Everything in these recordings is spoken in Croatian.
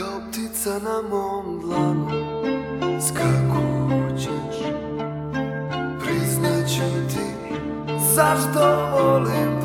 kao ptica na mom dlanu. Skakućeš Priznaću ti zašto volim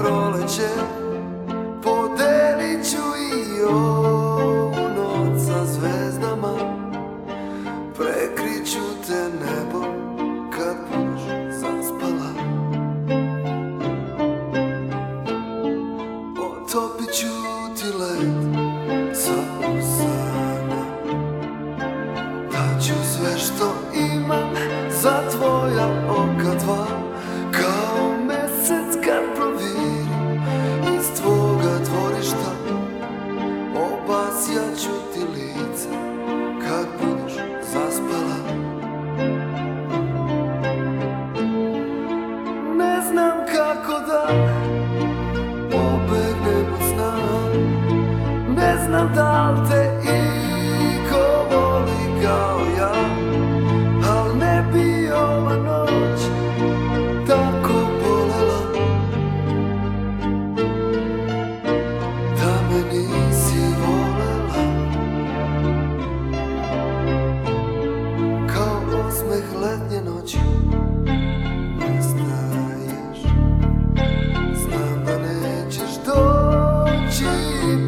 dal te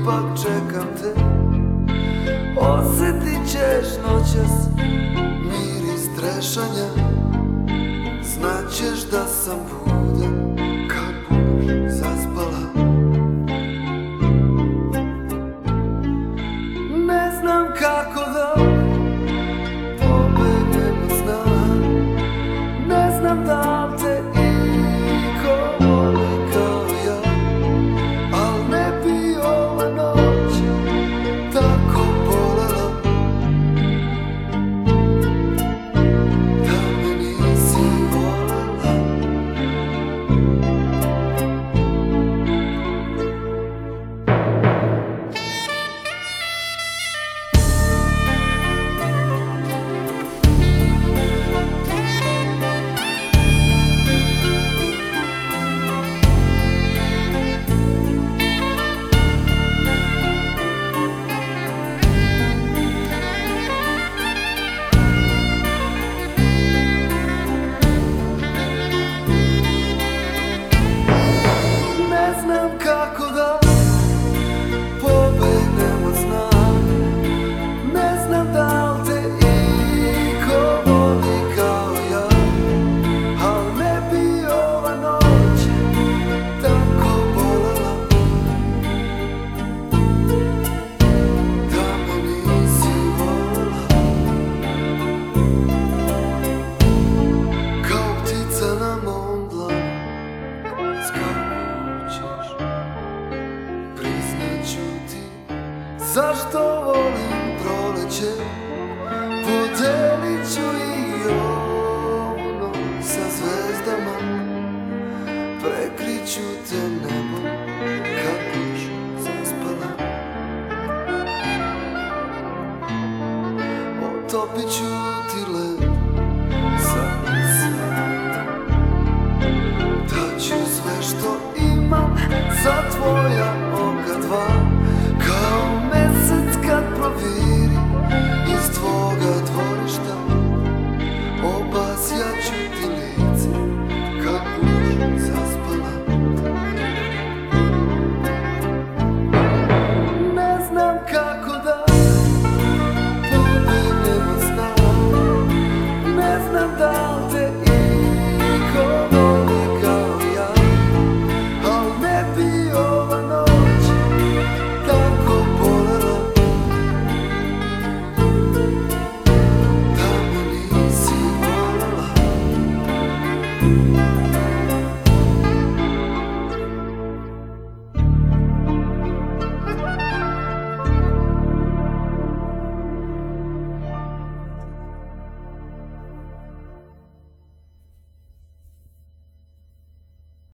ipak čekam te. Osjetit ćeš noćas miris trešanja Znaćeš da sam put. zašto volim proleće? Podelit ću i ono sa zvezdama. Prekriću te nebo kad buš zaspala Otopit ću ti led sa sada Daću sve što imam za tvoje